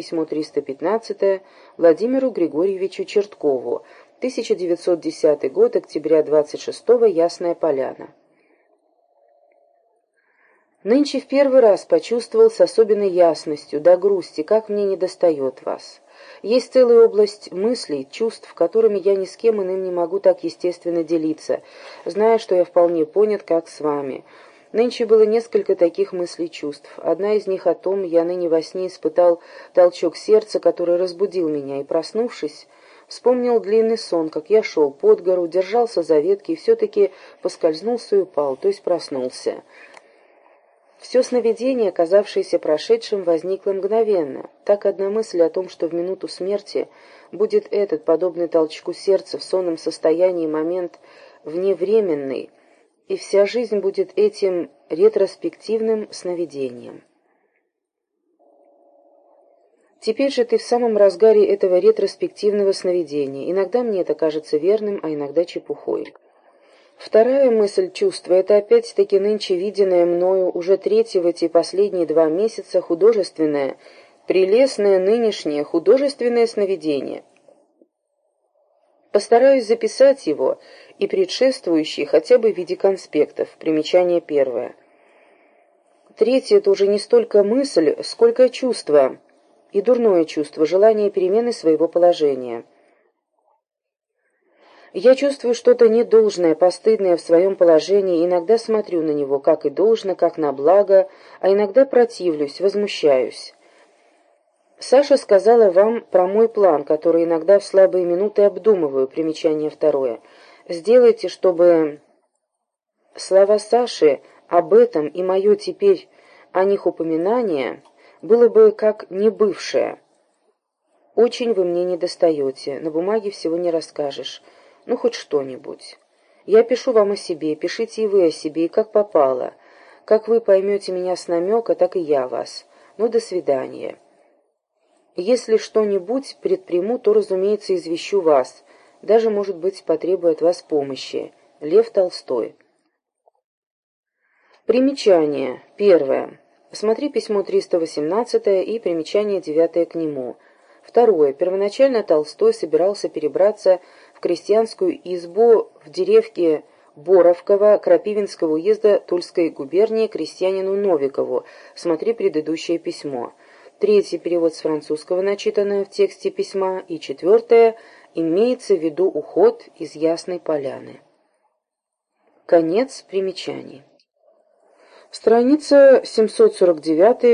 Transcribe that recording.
письмо 315 Владимиру Григорьевичу Черткову, 1910 год, октября 26 Ясная Поляна. Нынче в первый раз почувствовал с особенной ясностью, до грусти, как мне недостает вас. Есть целая область мыслей, чувств, которыми я ни с кем иным не могу так естественно делиться, зная, что я вполне понят, как с вами. Нынче было несколько таких мыслей чувств. Одна из них о том, я ныне во сне испытал толчок сердца, который разбудил меня, и, проснувшись, вспомнил длинный сон, как я шел под гору, держался за ветки и все-таки поскользнулся и упал, то есть проснулся. Все сновидение, казавшееся прошедшим, возникло мгновенно. Так одна мысль о том, что в минуту смерти будет этот, подобный толчку сердца в сонном состоянии момент вневременный, и вся жизнь будет этим ретроспективным сновидением. Теперь же ты в самом разгаре этого ретроспективного сновидения. Иногда мне это кажется верным, а иногда чепухой. Вторая мысль чувства — это опять-таки нынче виденное мною уже третье в эти последние два месяца художественное, прелестное нынешнее художественное сновидение. Постараюсь записать его и предшествующие хотя бы в виде конспектов. Примечание первое. Третье — это уже не столько мысль, сколько чувство, и дурное чувство, желание перемены своего положения. Я чувствую что-то недолжное, постыдное в своем положении, иногда смотрю на него, как и должно, как на благо, а иногда противлюсь, возмущаюсь. Саша сказала вам про мой план, который иногда в слабые минуты обдумываю, примечание второе. Сделайте, чтобы слова Саши об этом и мое теперь о них упоминание было бы как небывшее. Очень вы мне недостаете, на бумаге всего не расскажешь. Ну, хоть что-нибудь. Я пишу вам о себе, пишите и вы о себе, и как попало. Как вы поймете меня с намека, так и я вас. Ну, до свидания. Если что-нибудь предприму, то, разумеется, извещу вас. Даже, может быть, потребую от вас помощи. Лев Толстой. Примечание. Первое. Смотри письмо 318 и примечание 9 к нему. Второе. Первоначально Толстой собирался перебраться в крестьянскую избу в деревке Боровково Крапивинского уезда Тульской губернии крестьянину Новикову. Смотри предыдущее письмо. Третий перевод с французского, начитанное в тексте письма. И четвертое. Имеется в виду уход из Ясной Поляны. Конец примечаний. Страница 749